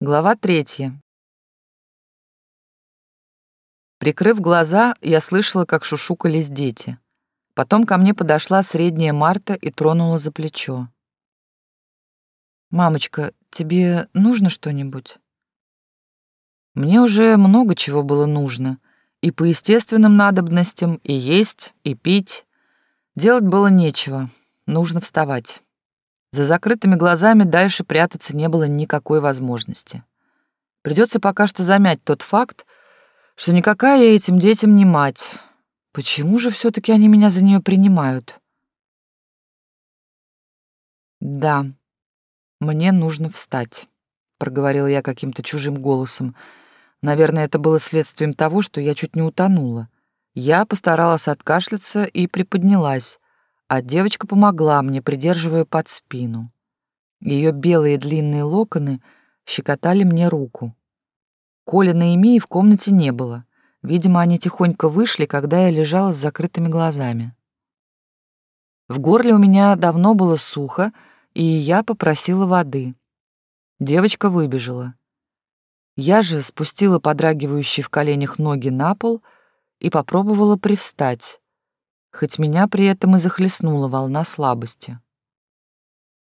Глава третья. Прикрыв глаза, я слышала, как шушукались дети. Потом ко мне подошла средняя Марта и тронула за плечо. «Мамочка, тебе нужно что-нибудь?» Мне уже много чего было нужно. И по естественным надобностям, и есть, и пить. Делать было нечего. Нужно вставать. За закрытыми глазами дальше прятаться не было никакой возможности. Придется пока что замять тот факт, что никакая я этим детям не мать. Почему же все таки они меня за нее принимают? Да, мне нужно встать, проговорила я каким-то чужим голосом. Наверное, это было следствием того, что я чуть не утонула. Я постаралась откашляться и приподнялась а девочка помогла мне, придерживая под спину. Ее белые длинные локоны щекотали мне руку. Колина и Мии в комнате не было. Видимо, они тихонько вышли, когда я лежала с закрытыми глазами. В горле у меня давно было сухо, и я попросила воды. Девочка выбежала. Я же спустила подрагивающие в коленях ноги на пол и попробовала привстать хоть меня при этом и захлестнула волна слабости.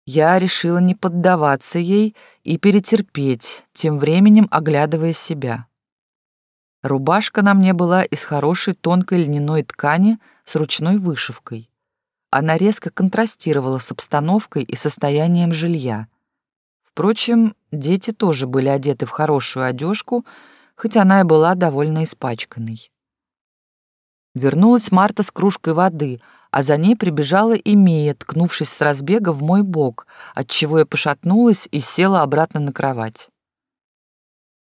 Я решила не поддаваться ей и перетерпеть, тем временем оглядывая себя. Рубашка на мне была из хорошей тонкой льняной ткани с ручной вышивкой. Она резко контрастировала с обстановкой и состоянием жилья. Впрочем, дети тоже были одеты в хорошую одежку, хоть она и была довольно испачканной. Вернулась Марта с кружкой воды, а за ней прибежала и Мия, ткнувшись с разбега в мой бок, отчего я пошатнулась и села обратно на кровать.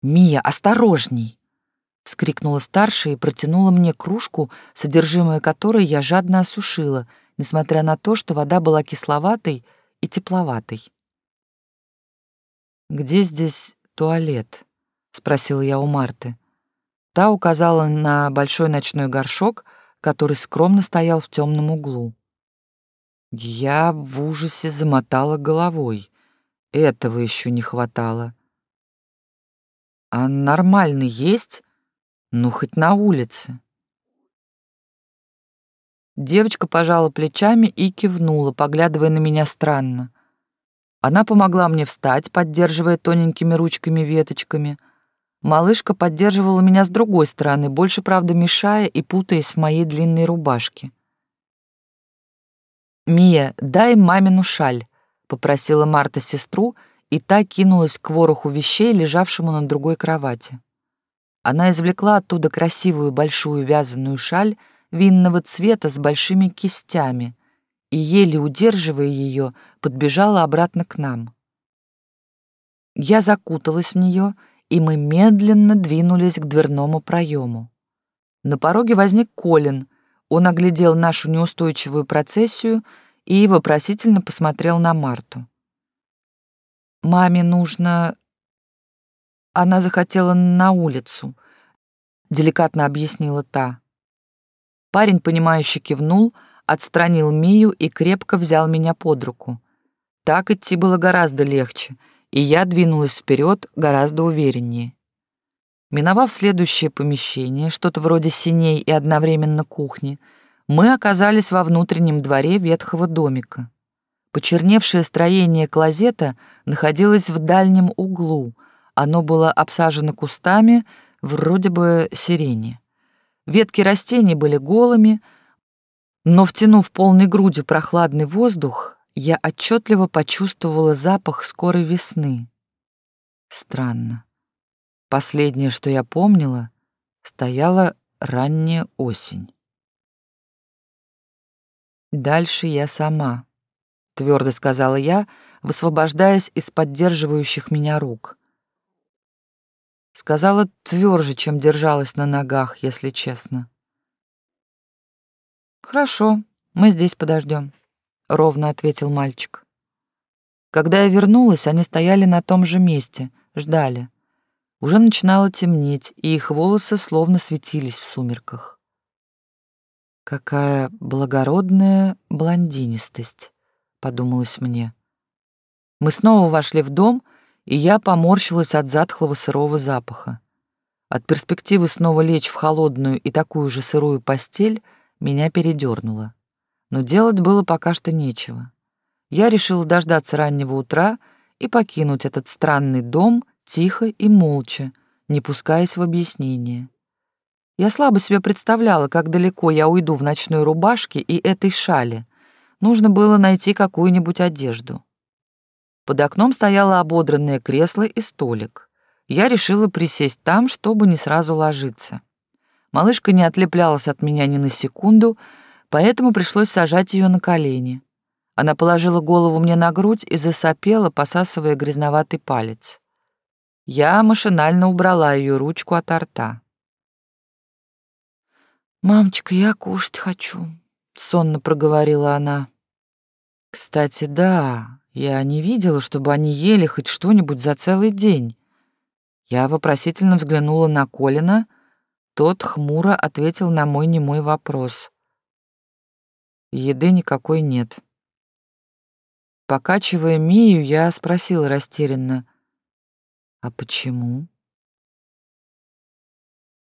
«Мия, осторожней!» — вскрикнула старшая и протянула мне кружку, содержимое которой я жадно осушила, несмотря на то, что вода была кисловатой и тепловатой. «Где здесь туалет?» — спросила я у Марты. Та указала на большой ночной горшок, который скромно стоял в темном углу. Я в ужасе замотала головой. Этого еще не хватало. А нормальный есть? Ну, хоть на улице. Девочка пожала плечами и кивнула, поглядывая на меня странно. Она помогла мне встать, поддерживая тоненькими ручками-веточками — Малышка поддерживала меня с другой стороны, больше, правда, мешая и путаясь в моей длинной рубашке. «Мия, дай мамину шаль», — попросила Марта сестру, и та кинулась к вороху вещей, лежавшему на другой кровати. Она извлекла оттуда красивую большую вязаную шаль винного цвета с большими кистями и, еле удерживая ее, подбежала обратно к нам. Я закуталась в нее и мы медленно двинулись к дверному проему. На пороге возник Колин. Он оглядел нашу неустойчивую процессию и вопросительно посмотрел на Марту. «Маме нужно...» Она захотела на улицу, — деликатно объяснила та. Парень, понимающе кивнул, отстранил Мию и крепко взял меня под руку. Так идти было гораздо легче — и я двинулась вперед гораздо увереннее. Миновав следующее помещение, что-то вроде синей и одновременно кухни, мы оказались во внутреннем дворе ветхого домика. Почерневшее строение клозета находилось в дальнем углу. Оно было обсажено кустами, вроде бы сирени. Ветки растений были голыми, но, втянув полной грудью прохладный воздух, я отчетливо почувствовала запах скорой весны. Странно. Последнее, что я помнила, стояла ранняя осень. «Дальше я сама», — твердо сказала я, высвобождаясь из поддерживающих меня рук. Сказала тверже, чем держалась на ногах, если честно. «Хорошо, мы здесь подождем. — ровно ответил мальчик. Когда я вернулась, они стояли на том же месте, ждали. Уже начинало темнеть, и их волосы словно светились в сумерках. «Какая благородная блондинистость», — подумалось мне. Мы снова вошли в дом, и я поморщилась от затхлого сырого запаха. От перспективы снова лечь в холодную и такую же сырую постель меня передернуло. Но делать было пока что нечего. Я решила дождаться раннего утра и покинуть этот странный дом тихо и молча, не пускаясь в объяснение. Я слабо себе представляла, как далеко я уйду в ночной рубашке и этой шале. Нужно было найти какую-нибудь одежду. Под окном стояло ободранное кресло и столик. Я решила присесть там, чтобы не сразу ложиться. Малышка не отлеплялась от меня ни на секунду, поэтому пришлось сажать ее на колени. Она положила голову мне на грудь и засопела, посасывая грязноватый палец. Я машинально убрала ее ручку от рта. «Мамочка, я кушать хочу», — сонно проговорила она. «Кстати, да, я не видела, чтобы они ели хоть что-нибудь за целый день». Я вопросительно взглянула на Колина, тот хмуро ответил на мой немой вопрос. Еды никакой нет. Покачивая Мию, я спросила растерянно, «А почему?»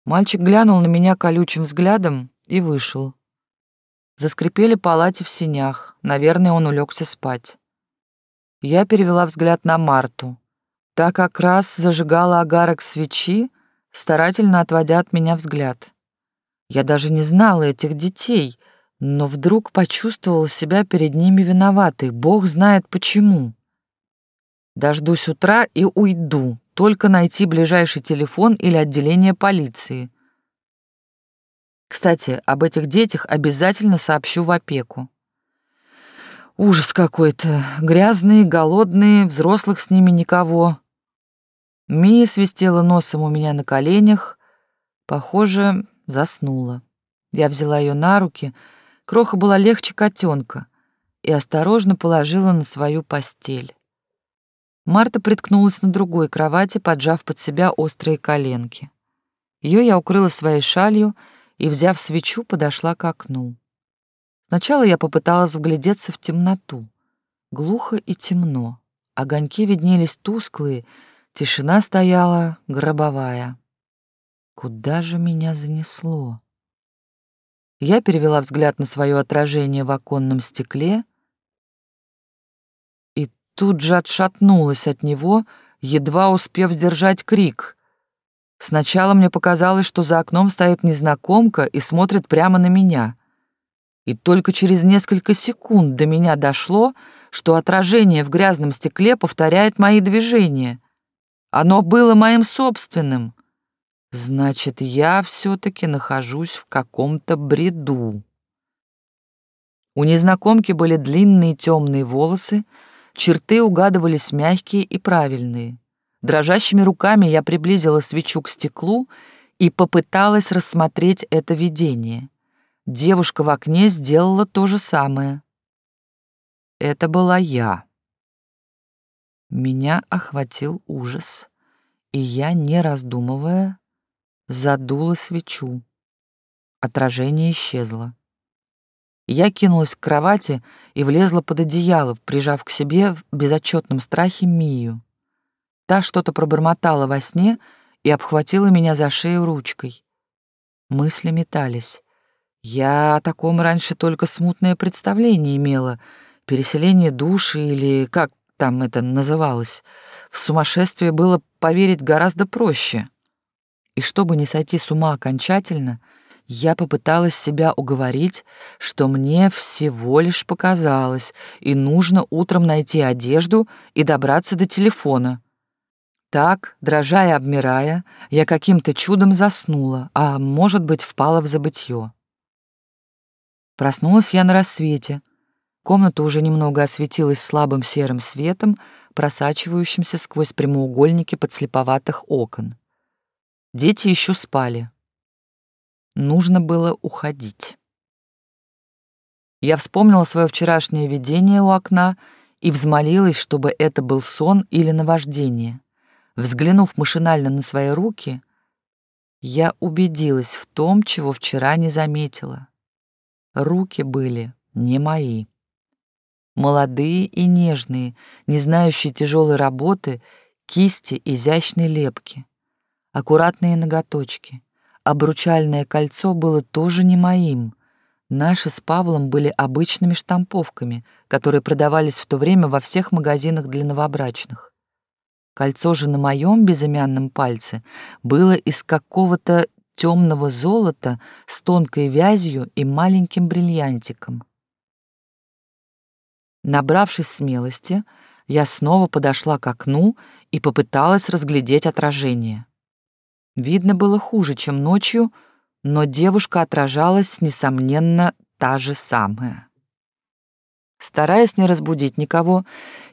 Мальчик глянул на меня колючим взглядом и вышел. Заскрипели палати в синях, наверное, он улегся спать. Я перевела взгляд на Марту. Та как раз зажигала огарок свечи, старательно отводя от меня взгляд. Я даже не знала этих детей, но вдруг почувствовала себя перед ними виноватой, бог знает почему. Дождусь утра и уйду, только найти ближайший телефон или отделение полиции. Кстати, об этих детях обязательно сообщу в опеку. Ужас какой-то. Грязные, голодные, взрослых с ними никого. Мия свистела носом у меня на коленях. Похоже, заснула. Я взяла ее на руки. Кроха была легче котенка и осторожно положила на свою постель. Марта приткнулась на другой кровати, поджав под себя острые коленки. Ее я укрыла своей шалью и, взяв свечу, подошла к окну. Сначала я попыталась вглядеться в темноту. Глухо и темно. Огоньки виднелись тусклые, тишина стояла гробовая. Куда же меня занесло? Я перевела взгляд на свое отражение в оконном стекле и тут же отшатнулась от него, едва успев сдержать крик. Сначала мне показалось, что за окном стоит незнакомка и смотрит прямо на меня. И только через несколько секунд до меня дошло, что отражение в грязном стекле повторяет мои движения. Оно было моим собственным. Значит, я все-таки нахожусь в каком-то бреду. У незнакомки были длинные темные волосы, черты угадывались мягкие и правильные. Дрожащими руками я приблизила свечу к стеклу и попыталась рассмотреть это видение. Девушка в окне сделала то же самое. Это была я. Меня охватил ужас, и я, не раздумывая, задула свечу. Отражение исчезло. Я кинулась к кровати и влезла под одеяло, прижав к себе в безотчетном страхе Мию. Та что-то пробормотала во сне и обхватила меня за шею ручкой. Мысли метались. Я о таком раньше только смутное представление имела. Переселение души или как там это называлось. В сумасшествие было поверить гораздо проще. И чтобы не сойти с ума окончательно, я попыталась себя уговорить, что мне всего лишь показалось, и нужно утром найти одежду и добраться до телефона. Так, дрожа и обмирая, я каким-то чудом заснула, а, может быть, впала в забытье. Проснулась я на рассвете. Комната уже немного осветилась слабым серым светом, просачивающимся сквозь прямоугольники подслеповатых окон. Дети еще спали. Нужно было уходить. Я вспомнила свое вчерашнее видение у окна и взмолилась, чтобы это был сон или наваждение. Взглянув машинально на свои руки, я убедилась в том, чего вчера не заметила. Руки были не мои. Молодые и нежные, не знающие тяжелой работы кисти изящной лепки, аккуратные ноготочки. Обручальное кольцо было тоже не моим. Наши с Павлом были обычными штамповками, которые продавались в то время во всех магазинах для новобрачных. Кольцо же на моем безымянном пальце было из какого-то темного золота с тонкой вязью и маленьким бриллиантиком. Набравшись смелости, я снова подошла к окну и попыталась разглядеть отражение. Видно было хуже, чем ночью, но девушка отражалась, несомненно, та же самая. Стараясь не разбудить никого,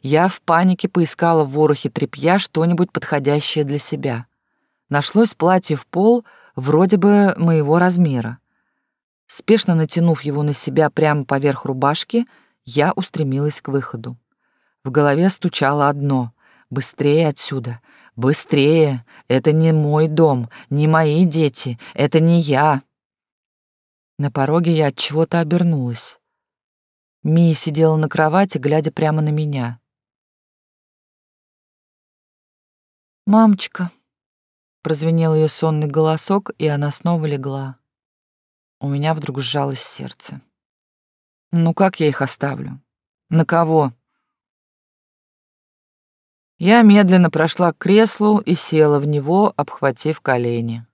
я в панике поискала в ворохе тряпья что-нибудь подходящее для себя. Нашлось платье в пол, вроде бы моего размера. Спешно натянув его на себя прямо поверх рубашки, я устремилась к выходу. В голове стучало одно — «Быстрее отсюда! Быстрее! Это не мой дом, не мои дети, это не я!» На пороге я от чего-то обернулась. Мия сидела на кровати, глядя прямо на меня. «Мамочка», — прозвенел ее сонный голосок, и она снова легла. У меня вдруг сжалось сердце. «Ну как я их оставлю? На кого?» Я медленно прошла к креслу и села в него, обхватив колени.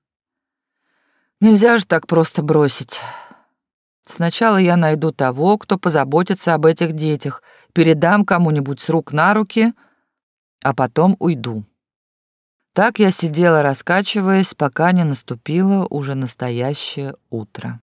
Нельзя же так просто бросить. Сначала я найду того, кто позаботится об этих детях, передам кому-нибудь с рук на руки, а потом уйду. Так я сидела, раскачиваясь, пока не наступило уже настоящее утро.